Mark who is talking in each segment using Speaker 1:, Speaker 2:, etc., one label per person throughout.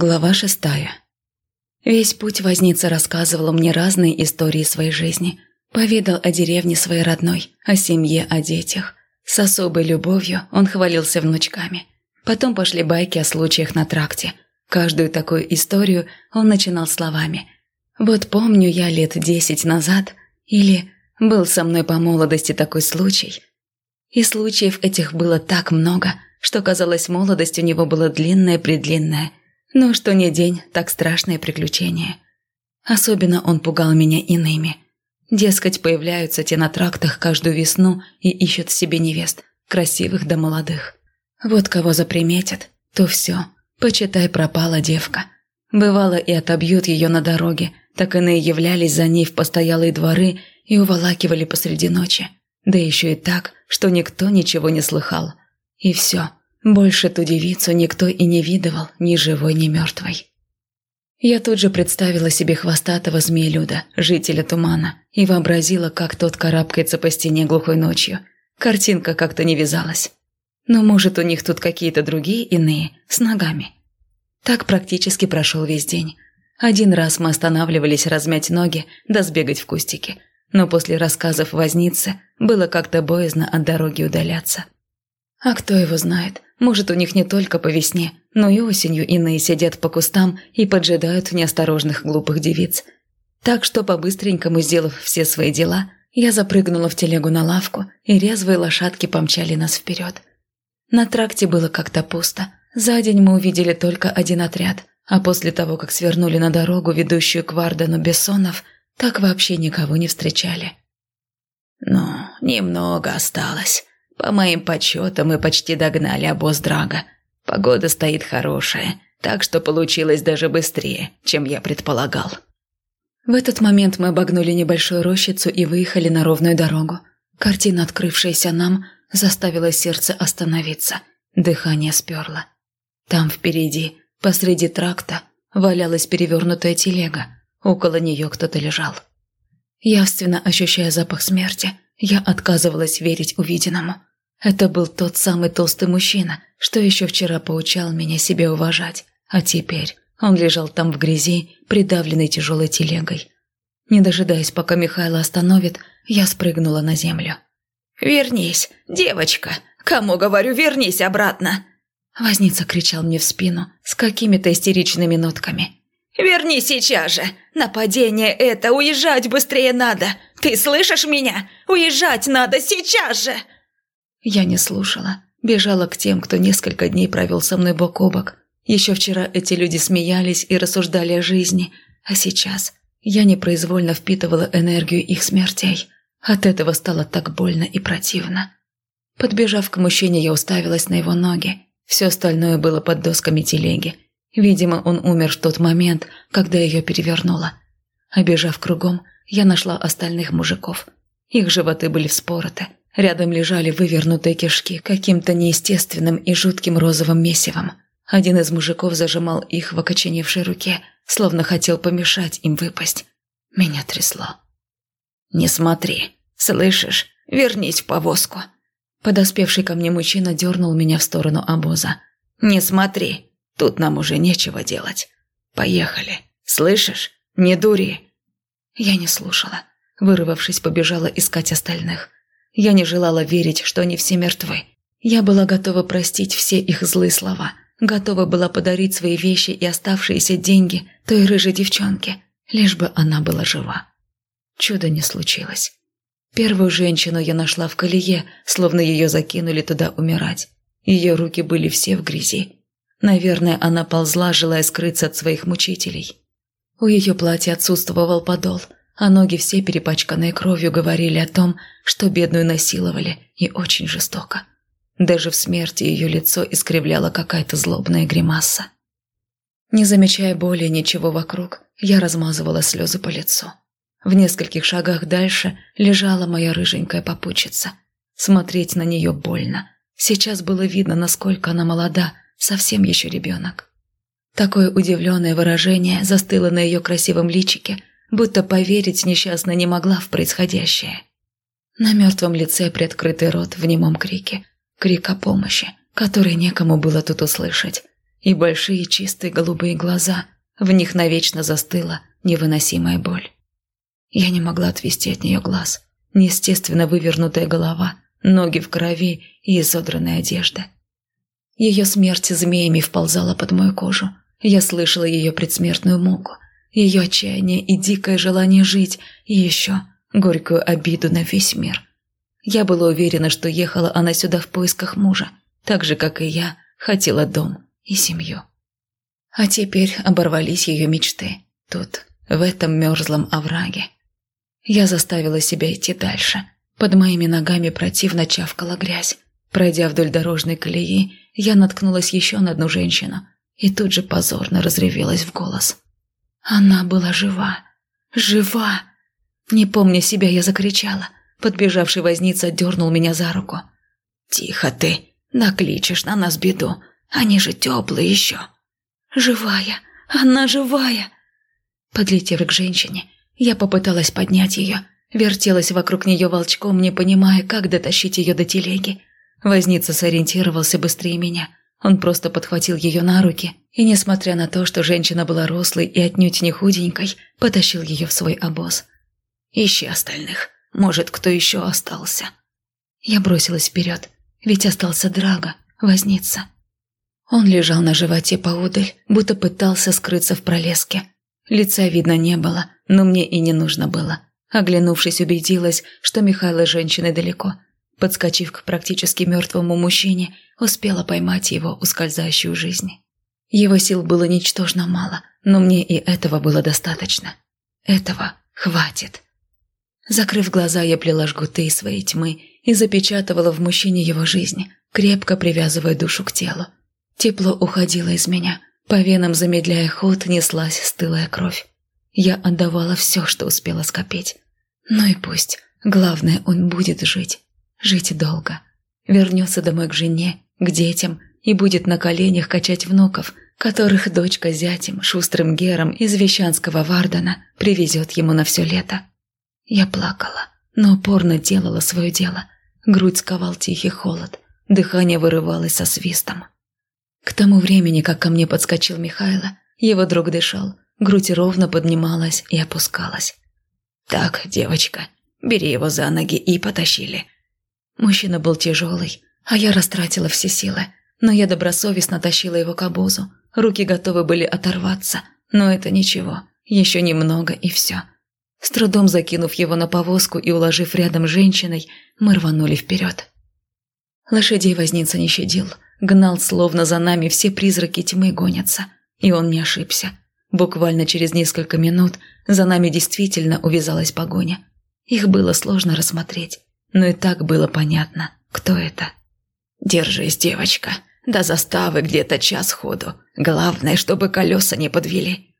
Speaker 1: Глава шестая. Весь путь возница рассказывал мне разные истории своей жизни. Поведал о деревне своей родной, о семье, о детях. С особой любовью он хвалился внучками. Потом пошли байки о случаях на тракте. Каждую такую историю он начинал словами. «Вот помню я лет десять назад» или «Был со мной по молодости такой случай». И случаев этих было так много, что казалось, молодость у него была длинная-предлинная – ну, что не день, так страшное приключение. Особенно он пугал меня иными. Дескать, появляются те на трактах каждую весну и ищут себе невест, красивых да молодых. Вот кого заприметят, то все, почитай, пропала девка. Бывало и отобьют ее на дороге, так иные являлись за ней в постоялые дворы и уволакивали посреди ночи. Да еще и так, что никто ничего не слыхал. И все, больше ту девицу никто и не видывал, ни живой, ни мертвой. Я тут же представила себе хвостатого змеелюда, жителя тумана, и вообразила, как тот карабкается по стене глухой ночью. Картинка как-то не вязалась. Но может у них тут какие-то другие иные, с ногами. Так практически прошел весь день. Один раз мы останавливались размять ноги да сбегать в кустики. Но после рассказов возницы было как-то боязно от дороги удаляться. А кто его знает, может, у них не только по весне, но и осенью иные сидят по кустам и поджидают неосторожных глупых девиц. Так что, по-быстренькому сделав все свои дела, я запрыгнула в телегу на лавку, и резвые лошадки помчали нас вперед. На тракте было как-то пусто. За день мы увидели только один отряд, а после того, как свернули на дорогу, ведущую к Вардану Бессонов, так вообще никого не встречали.
Speaker 2: «Ну, немного осталось», по моим подсчетам, мы почти догнали обоз Драга. Погода стоит хорошая, так что получилось даже быстрее, чем я предполагал.
Speaker 1: В этот момент мы обогнули небольшую рощицу и выехали на ровную дорогу. Картина, открывшаяся нам, заставила сердце остановиться. Дыхание сперло. Там впереди, посреди тракта, валялась перевернутая телега. Около нее кто-то лежал. Явственно ощущая запах смерти, я отказывалась верить увиденному. Это был тот самый толстый мужчина, что еще вчера поучал меня себе уважать, а теперь он лежал там в грязи, придавленный тяжелой телегой. Не дожидаясь, пока Михайло остановит, я спрыгнула на землю.
Speaker 2: «Вернись, девочка! Кому говорю, вернись обратно!»
Speaker 1: Возница кричал мне в спину с какими-то истеричными нотками.
Speaker 2: «Верни сейчас же! Нападение это, уезжать быстрее надо! Ты слышишь меня? Уезжать надо сейчас же!»
Speaker 1: Я не слушала. Бежала к тем, кто несколько дней провел со мной бок о бок. Еще вчера эти люди смеялись и рассуждали о жизни, а сейчас я непроизвольно впитывала энергию их смертей. От этого стало так больно и противно. Подбежав к мужчине, я уставилась на его ноги. Все остальное было под досками телеги. Видимо, он умер в тот момент, когда ее перевернуло. Обежав кругом, я нашла остальных мужиков. Их животы были вспороты, Рядом лежали вывернутые кишки каким-то неестественным и жутким розовым месивом. Один из мужиков зажимал их в окоченевшей руке, словно хотел помешать им выпасть. Меня трясло.
Speaker 2: «Не смотри, слышишь? Вернись в повозку!»
Speaker 1: Подоспевший ко мне мужчина дернул меня в сторону обоза.
Speaker 2: «Не смотри, тут нам уже нечего делать. Поехали, слышишь? Не дури!»
Speaker 1: Я не слушала. Вырвавшись, побежала искать остальных. Я не желала верить, что они все мертвы. Я была готова простить все их злые слова, готова была подарить свои вещи и оставшиеся деньги той рыжей девчонке, лишь бы она была жива. Чудо не случилось. Первую женщину я нашла в колее, словно ее закинули туда умирать. Ее руки были все в грязи. Наверное, она ползла, желая скрыться от своих мучителей. У ее платья отсутствовал подол – а ноги все перепачканные кровью говорили о том, что бедную насиловали и очень жестоко. Даже в смерти ее лицо искривляла какая-то злобная гримаса. Не замечая боли ничего вокруг, я размазывала слезы по лицу. В нескольких шагах дальше лежала моя рыженькая попутчица. Смотреть на нее больно. Сейчас было видно, насколько она молода, совсем еще ребенок. Такое удивленное выражение застыло на ее красивом личике, будто поверить несчастно не могла в происходящее. На мертвом лице приоткрытый рот в немом крике. Крик о помощи, который некому было тут услышать. и большие чистые голубые глаза. В них навечно застыла невыносимая боль. Я не могла отвести от нее глаз. Неестественно вывернутая голова, ноги в крови и изодранная одежда. Ее смерть змеями вползала под мою кожу. Я слышала ее предсмертную муку, ее отчаяние и дикое желание жить, и еще горькую обиду на весь мир. Я была уверена, что ехала она сюда в поисках мужа, так же, как и я, хотела дом и семью. А теперь оборвались ее мечты. Тут, в этом мерзлом овраге. Я заставила себя идти дальше. Под моими ногами противно чавкала грязь. Пройдя вдоль дорожной колеи, я наткнулась еще на одну женщину и тут же позорно разревелась в голос. Она была жива. Жива! Не помня себя, я закричала. Подбежавший возница дернул меня за руку. «Тихо ты! Накличешь на нас беду! Они же теплые еще!» «Живая! Она живая!» Подлетев к женщине, я попыталась поднять ее, вертелась вокруг нее волчком, не понимая, как дотащить ее до телеги. Возница сориентировался быстрее меня. Он просто подхватил ее на руки и, несмотря на то, что женщина была рослой и отнюдь не худенькой, потащил ее в свой обоз. «Ищи остальных. Может, кто еще остался?» Я бросилась вперед, ведь остался Драго, возница. Он лежал на животе поодаль, будто пытался скрыться в пролеске. Лица видно не было, но мне и не нужно было. Оглянувшись, убедилась, что Михайло женщины далеко. Подскочив к практически мертвому мужчине, успела поймать его ускользающую жизнь. Его сил было ничтожно мало, но мне и этого было достаточно. Этого хватит. Закрыв глаза, я плела жгуты своей тьмы и запечатывала в мужчине его жизнь, крепко привязывая душу к телу. Тепло уходило из меня. По венам, замедляя ход, неслась стылая кровь. Я отдавала все, что успела скопить. Ну и пусть. Главное, он будет жить. Жить долго. Вернется домой к жене, к детям и будет на коленях качать внуков, которых дочка зятем, шустрым гером из Вещанского Вардена привезет ему на все лето. Я плакала, но упорно делала свое дело. Грудь сковал тихий холод, дыхание вырывалось со свистом. К тому времени, как ко мне подскочил Михайло, его друг дышал, грудь ровно поднималась и опускалась. «Так, девочка, бери его за ноги и потащили». Мужчина был тяжелый, а я растратила все силы, но я добросовестно тащила его к обозу. Руки готовы были оторваться, но это ничего, еще немного и все. С трудом закинув его на повозку и уложив рядом женщиной, мы рванули вперед. Лошадей возница не щадил – Гнал, словно за нами все призраки тьмы гонятся. И он не ошибся. Буквально через несколько минут за нами действительно увязалась погоня. Их было сложно рассмотреть, но и так было понятно, кто это. «Держись, девочка, до заставы где-то час ходу. Главное, чтобы колеса не подвели».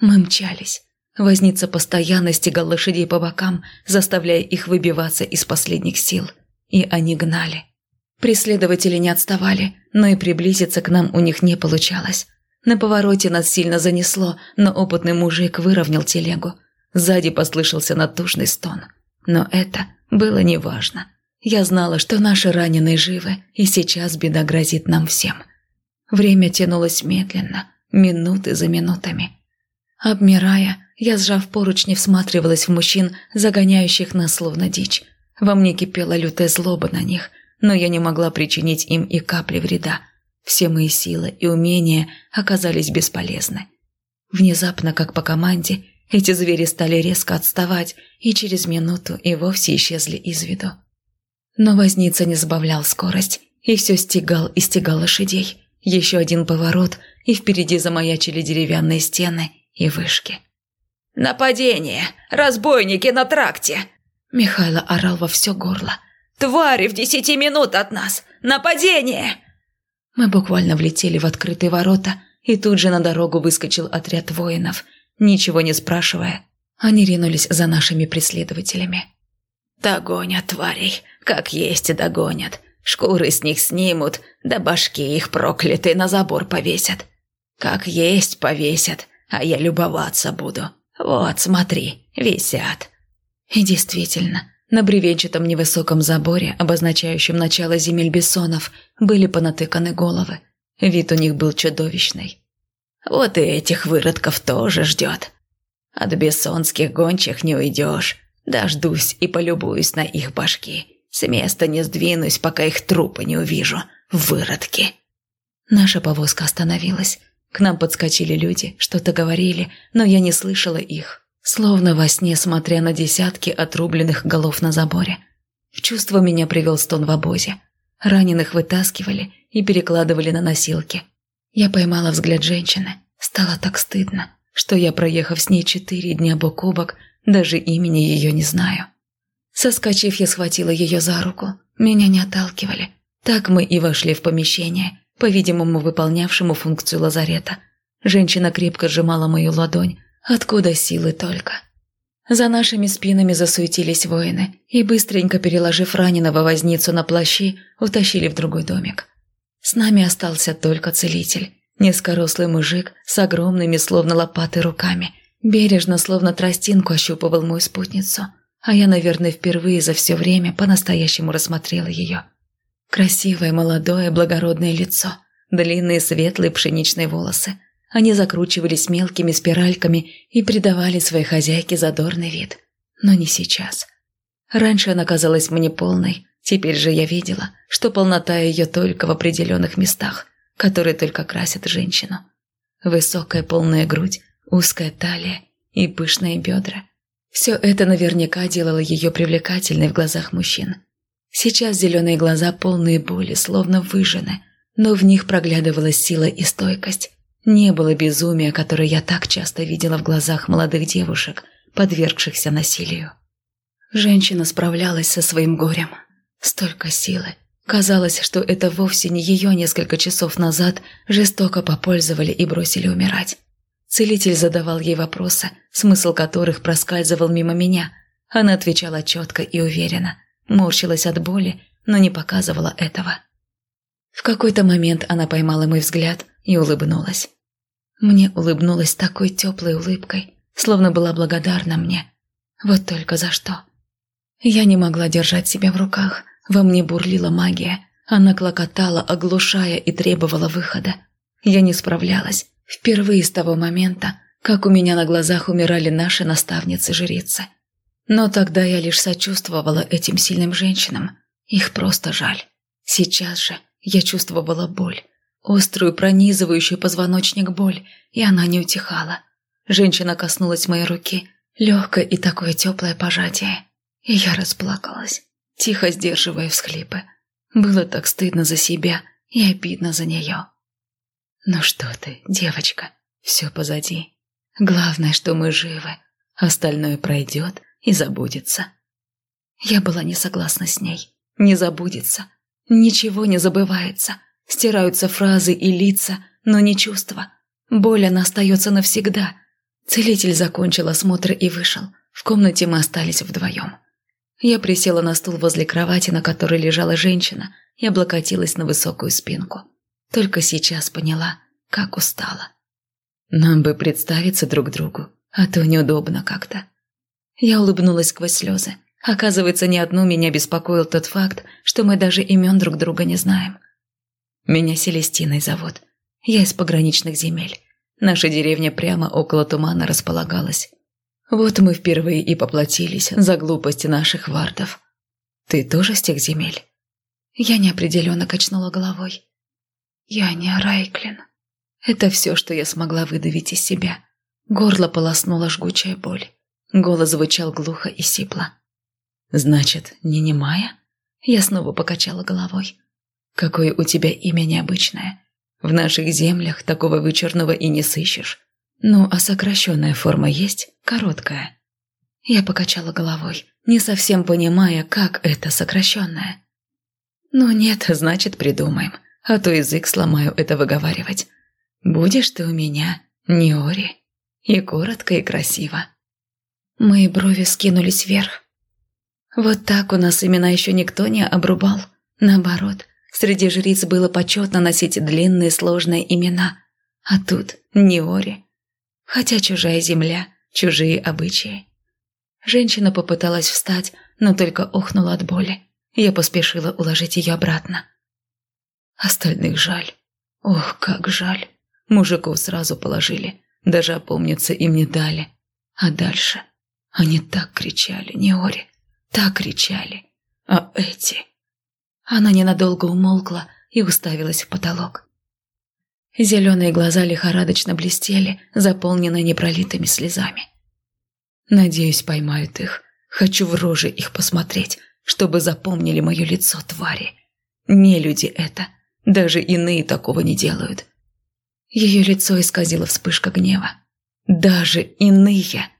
Speaker 1: Мы мчались. Возница постоянно стегал лошадей по бокам, заставляя их выбиваться из последних сил. И они гнали. Преследователи не отставали, но и приблизиться к нам у них не получалось. На повороте нас сильно занесло, но опытный мужик выровнял телегу. Сзади послышался натужный стон. Но это было неважно. Я знала, что наши раненые живы, и сейчас беда грозит нам всем. Время тянулось медленно, минуты за минутами. Обмирая, я, сжав поручни, всматривалась в мужчин, загоняющих нас словно дичь. Во мне кипела лютая злоба на них, но я не могла причинить им и капли вреда. Все мои силы и умения оказались бесполезны. Внезапно, как по команде, эти звери стали резко отставать и через минуту и вовсе исчезли из виду. Но возница не сбавлял скорость и все стегал и стегал лошадей. Еще один поворот, и впереди замаячили деревянные стены и вышки.
Speaker 2: «Нападение! Разбойники на тракте!»
Speaker 1: Михайло орал во все горло –
Speaker 2: «Твари в десяти минут от нас! Нападение!»
Speaker 1: Мы буквально влетели в открытые ворота, и тут же на дорогу выскочил отряд воинов. Ничего не спрашивая, они ринулись за нашими преследователями.
Speaker 2: «Догонят тварей, как есть догонят. Шкуры с них снимут, да башки их проклятые на забор повесят. Как есть повесят, а я любоваться буду. Вот, смотри, висят».
Speaker 1: И действительно, на бревенчатом невысоком заборе, обозначающем начало земель бессонов, были понатыканы головы. Вид у них был чудовищный.
Speaker 2: Вот и этих выродков тоже ждет. От бессонских гончих не уйдешь. Дождусь и полюбуюсь на их башки. С места не сдвинусь, пока их трупы не увижу. Выродки.
Speaker 1: Наша повозка остановилась. К нам подскочили люди, что-то говорили, но я не слышала их. Словно во сне, смотря на десятки отрубленных голов на заборе. В чувство меня привел стон в обозе. Раненых вытаскивали и перекладывали на носилки. Я поймала взгляд женщины. Стало так стыдно, что я, проехав с ней четыре дня бок о бок, даже имени ее не знаю. Соскочив, я схватила ее за руку. Меня не отталкивали. Так мы и вошли в помещение, по-видимому, выполнявшему функцию лазарета. Женщина крепко сжимала мою ладонь. Откуда силы только? За нашими спинами засуетились воины и, быстренько переложив раненого возницу на плащи, утащили в другой домик. С нами остался только целитель, низкорослый мужик с огромными, словно лопаты, руками. Бережно, словно тростинку, ощупывал мою спутницу, а я, наверное, впервые за все время по-настоящему рассмотрела ее. Красивое, молодое, благородное лицо, длинные светлые пшеничные волосы. Они закручивались мелкими спиральками и придавали своей хозяйке задорный вид. Но не сейчас. Раньше она казалась мне полной, Теперь же я видела, что полнота ее только в определенных местах, которые только красят женщину. Высокая полная грудь, узкая талия и пышные бедра. Все это наверняка делало ее привлекательной в глазах мужчин. Сейчас зеленые глаза полные боли, словно выжжены, но в них проглядывалась сила и стойкость. Не было безумия, которое я так часто видела в глазах молодых девушек, подвергшихся насилию. Женщина справлялась со своим горем, Столько силы. Казалось, что это вовсе не ее несколько часов назад жестоко попользовали и бросили умирать. Целитель задавал ей вопросы, смысл которых проскальзывал мимо меня. Она отвечала четко и уверенно, морщилась от боли, но не показывала этого. В какой-то момент она поймала мой взгляд и улыбнулась. Мне улыбнулась такой теплой улыбкой, словно была благодарна мне. Вот только за что. Я не могла держать себя в руках. Во мне бурлила магия. Она клокотала, оглушая и требовала выхода. Я не справлялась. Впервые с того момента, как у меня на глазах умирали наши наставницы-жрицы. Но тогда я лишь сочувствовала этим сильным женщинам. Их просто жаль. Сейчас же я чувствовала боль. Острую, пронизывающую позвоночник боль, и она не утихала. Женщина коснулась моей руки, легкое и такое теплое пожатие. И я расплакалась тихо сдерживая всхлипы. Было так стыдно за себя и обидно за нее. «Ну что ты, девочка, все позади. Главное, что мы живы, остальное пройдет и забудется». Я была не согласна с ней. Не забудется. Ничего не забывается. Стираются фразы и лица, но не чувства. Боль, она остается навсегда. Целитель закончил осмотр и вышел. В комнате мы остались вдвоем. Я присела на стул возле кровати, на которой лежала женщина, и облокотилась на высокую спинку. Только сейчас поняла, как устала. Нам бы представиться друг другу, а то неудобно как-то. Я улыбнулась сквозь слезы. Оказывается, ни одну меня беспокоил тот факт, что мы даже имен друг друга не знаем. Меня Селестиной зовут. Я из пограничных земель. Наша деревня прямо около тумана располагалась. Вот мы впервые и поплатились за глупости наших вардов. Ты тоже с тех земель? Я неопределенно качнула головой. Я не Райклин. Это все, что я смогла выдавить из себя. Горло полоснула жгучая боль. Голос звучал глухо и сипло. «Значит, не немая?» Я снова покачала головой. «Какое у тебя имя необычное. В наших землях такого вычурного и не сыщешь. «Ну, а сокращенная форма есть? Короткая?» Я покачала головой, не совсем понимая, как это сокращенная. «Ну нет, значит, придумаем, а то язык сломаю это выговаривать. Будешь ты у меня, Неори, и коротко, и красиво». Мои брови скинулись вверх. Вот так у нас имена еще никто не обрубал. Наоборот, среди жриц было почетно носить длинные сложные имена. А тут Неори. Хотя чужая земля, чужие обычаи. Женщина попыталась встать, но только охнула от боли. Я поспешила уложить ее обратно. Остальных жаль. Ох, как жаль. Мужиков сразу положили, даже опомниться им не дали. А дальше они так кричали, Неори, так кричали. А эти... Она ненадолго умолкла и уставилась в потолок. Зеленые глаза лихорадочно блестели, заполненные непролитыми слезами. Надеюсь, поймают их. Хочу в рожи их посмотреть, чтобы запомнили мое лицо твари. Не люди это. Даже иные такого не делают. Ее лицо исказило вспышка гнева. Даже иные.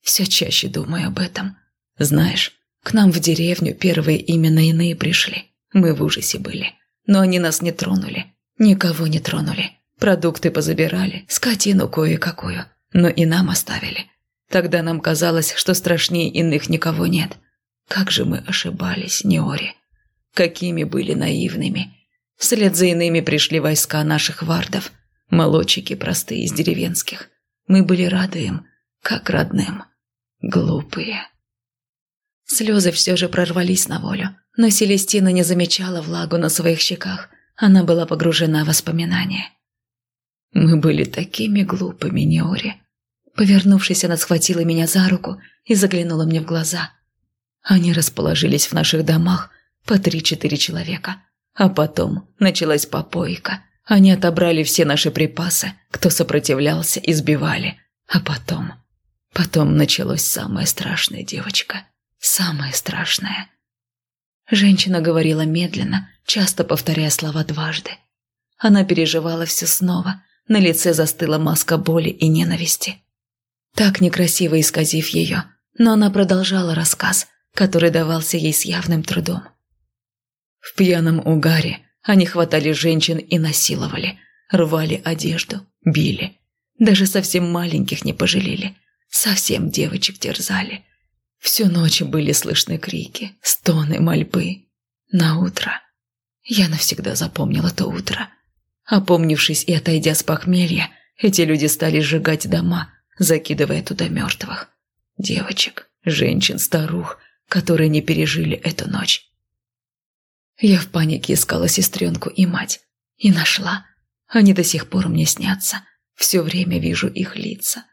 Speaker 1: Все чаще думаю об этом. Знаешь, к нам в деревню первые именно иные пришли. Мы в ужасе были. Но они нас не тронули. Никого не тронули. Продукты позабирали, скотину кое-какую. Но и нам оставили. Тогда нам казалось, что страшнее иных никого нет. Как же мы ошибались, Неори. Какими были наивными. Вслед за иными пришли войска наших вардов. Молодчики простые из деревенских. Мы были рады им, как родным. Глупые. Слезы все же прорвались на волю, но Селестина не замечала влагу на своих щеках. Она была погружена в воспоминания. «Мы были такими глупыми, Неори. Повернувшись, она схватила меня за руку и заглянула мне в глаза. Они расположились в наших домах по три-четыре человека. А потом началась попойка. Они отобрали все наши припасы, кто сопротивлялся, избивали. А потом... Потом началось самое страшное, девочка. Самое страшное. Женщина говорила медленно, часто повторяя слова дважды. Она переживала все снова. На лице застыла маска боли и ненависти так некрасиво исказив ее, но она продолжала рассказ, который давался ей с явным трудом. Пьяном угаре они хватали женщин и насиловали, рвали одежду, били. Даже совсем маленьких не пожалели, совсем девочек терзали. Всю ночь были слышны крики, стоны, мольбы. На утро я навсегда запомнила то утро. Опомнившись и отойдя с похмелья, эти люди стали сжигать дома, закидывая туда мертвых. Девочек, женщин, старух, которые не пережили эту ночь. Я в панике искала сестренку и мать. И нашла. Они до сих пор мне снятся. Все время вижу их лица.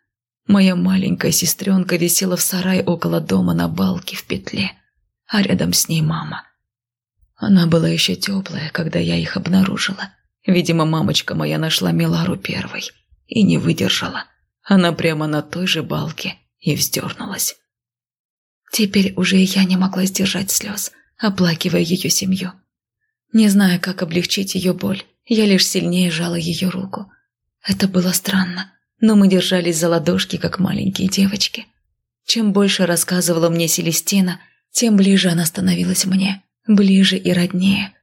Speaker 1: Моя маленькая сестренка висела в сарае около дома на балке в петле, а рядом с ней мама. Она была еще теплая, когда я их обнаружила. Видимо, мамочка моя нашла Милару первой и не выдержала – она прямо на той же балке и вздернулась. Теперь уже я не могла сдержать слез, оплакивая ее семью. Не зная, как облегчить ее боль, я лишь сильнее жала ее руку. Это было странно, но мы держались за ладошки, как маленькие девочки. Чем больше рассказывала мне Селестина, тем ближе она становилась мне, ближе и роднее.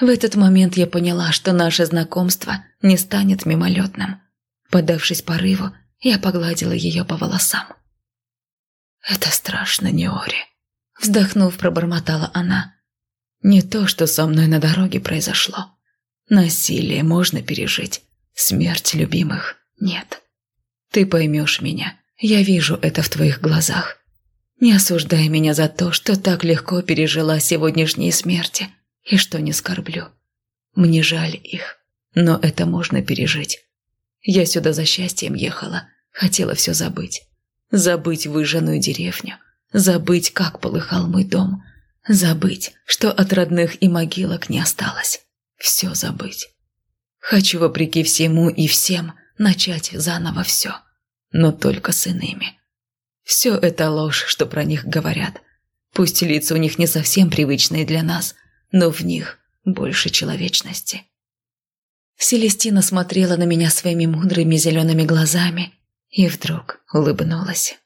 Speaker 1: В этот момент я поняла, что наше знакомство не станет мимолетным. Подавшись порыву, я погладила ее по волосам. «Это страшно, Неори», — вздохнув, пробормотала она. «Не то, что со мной на дороге произошло. Насилие можно пережить, смерть любимых нет. Ты поймешь меня, я вижу это в твоих глазах. Не осуждай меня за то, что так легко пережила сегодняшние смерти и что не скорблю. Мне жаль их, но это можно пережить. Я сюда за счастьем ехала, Хотела все забыть. Забыть выжженную деревню. Забыть, как полыхал мой дом. Забыть, что от родных и могилок не осталось. Все забыть. Хочу, вопреки всему и всем, начать заново все. Но только с иными. Все это ложь, что про них говорят. Пусть лица у них не совсем привычные для нас, но в них больше человечности. Селестина смотрела на меня своими мудрыми зелеными глазами и вдруг улыбнулась.